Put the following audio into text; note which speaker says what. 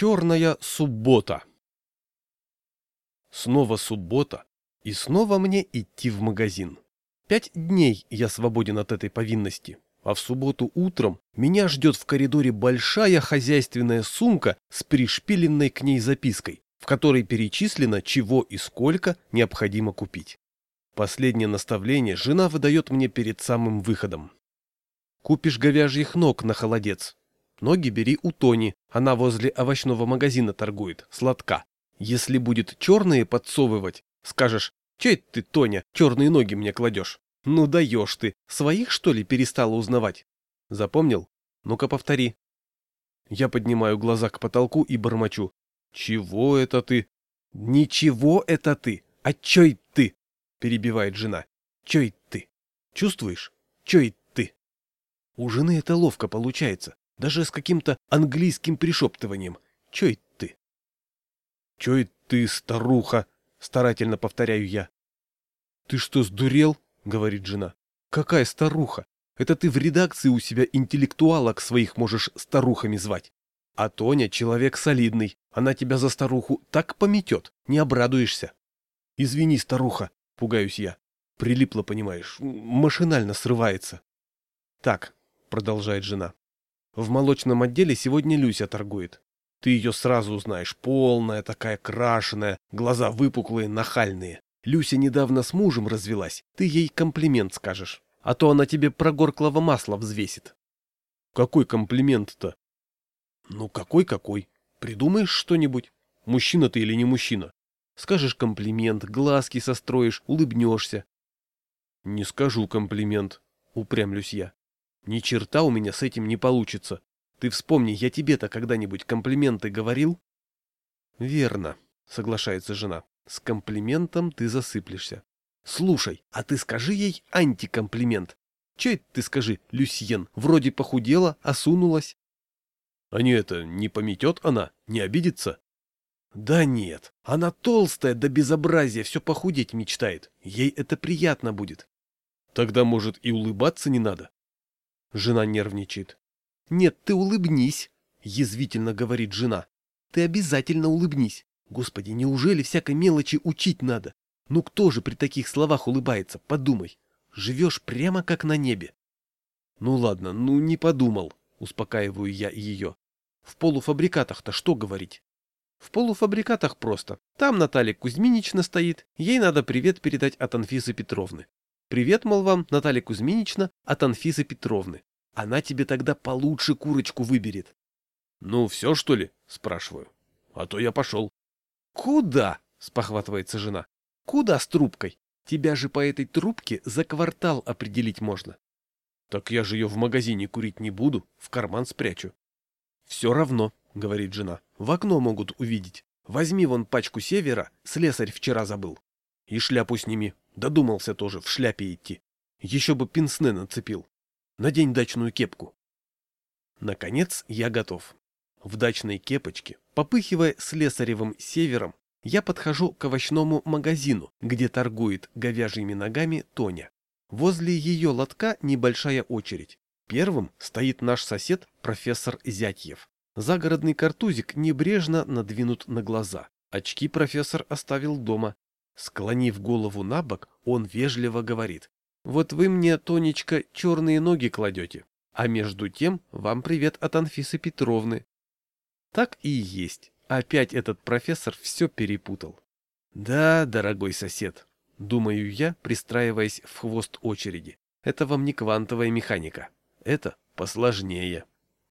Speaker 1: Черная суббота. Снова суббота, и снова мне идти в магазин. Пять дней я свободен от этой повинности, а в субботу утром меня ждет в коридоре большая хозяйственная сумка с пришпиленной к ней запиской, в которой перечислено, чего и сколько необходимо купить. Последнее наставление жена выдает мне перед самым выходом. Купишь говяжьих ног на холодец, Ноги бери у Тони, она возле овощного магазина торгует, сладка. Если будет черные подсовывать, скажешь, чей ты, Тоня, черные ноги мне кладешь? Ну даешь ты, своих что ли перестала узнавать? Запомнил? Ну-ка повтори. Я поднимаю глаза к потолку и бормочу. Чего это ты? Ничего это ты, а чей ты? Перебивает жена. Чей ты? Чувствуешь? Чей ты? У жены это ловко получается даже с каким-то английским пришептыванием. Чё ты? Чё ты, старуха? Старательно повторяю я. Ты что, сдурел? Говорит жена. Какая старуха? Это ты в редакции у себя интеллектуалок своих можешь старухами звать. А Тоня человек солидный, она тебя за старуху так пометет, не обрадуешься. Извини, старуха, пугаюсь я. Прилипло, понимаешь, машинально срывается. Так, продолжает жена, в молочном отделе сегодня Люся торгует. Ты ее сразу узнаешь, полная такая крашеная, глаза выпуклые, нахальные. Люся недавно с мужем развелась, ты ей комплимент скажешь, а то она тебе прогорклого масла взвесит. Какой комплимент-то? Ну какой-какой? Придумаешь что-нибудь? Мужчина ты или не мужчина? Скажешь комплимент, глазки состроишь, улыбнешься. Не скажу комплимент, упрямлюсь я. Ни черта у меня с этим не получится. Ты вспомни, я тебе-то когда-нибудь комплименты говорил? Верно, соглашается жена. С комплиментом ты засыплешься. Слушай, а ты скажи ей антикомплимент. Че это ты скажи, Люсьен, вроде похудела, осунулась? А не это, не пометет она, не обидится? Да нет, она толстая до безобразия, все похудеть мечтает. Ей это приятно будет. Тогда, может, и улыбаться не надо? Жена нервничает. «Нет, ты улыбнись», — язвительно говорит жена. «Ты обязательно улыбнись. Господи, неужели всякой мелочи учить надо? Ну кто же при таких словах улыбается? Подумай. Живешь прямо как на небе». «Ну ладно, ну не подумал», — успокаиваю я ее. «В полуфабрикатах-то что говорить?» В полуфабрикатах просто. Там Наталья Кузьминична стоит, ей надо привет передать от Анфисы Петровны. Привет, мол, вам, Наталья Кузьминична, от Анфисы Петровны. Она тебе тогда получше курочку выберет. — Ну, все, что ли? — спрашиваю. — А то я пошел. — Куда? — спохватывается жена. — Куда с трубкой? Тебя же по этой трубке за квартал определить можно. — Так я же ее в магазине курить не буду, в карман спрячу. — Все равно, — говорит жена, — в окно могут увидеть. Возьми вон пачку севера, слесарь вчера забыл. И шляпу сними, Додумался тоже в шляпе идти. Еще бы пинсне нацепил. Надень дачную кепку. Наконец я готов. В дачной кепочке, попыхивая слесаревым севером, я подхожу к овощному магазину, где торгует говяжьими ногами Тоня. Возле ее лотка небольшая очередь. Первым стоит наш сосед, профессор Зятьев. Загородный картузик небрежно надвинут на глаза. Очки профессор оставил дома, Склонив голову на бок, он вежливо говорит. «Вот вы мне, Тонечка, черные ноги кладете, а между тем вам привет от Анфисы Петровны». Так и есть. Опять этот профессор все перепутал. «Да, дорогой сосед», — думаю я, пристраиваясь в хвост очереди, — «это вам не квантовая механика. Это посложнее».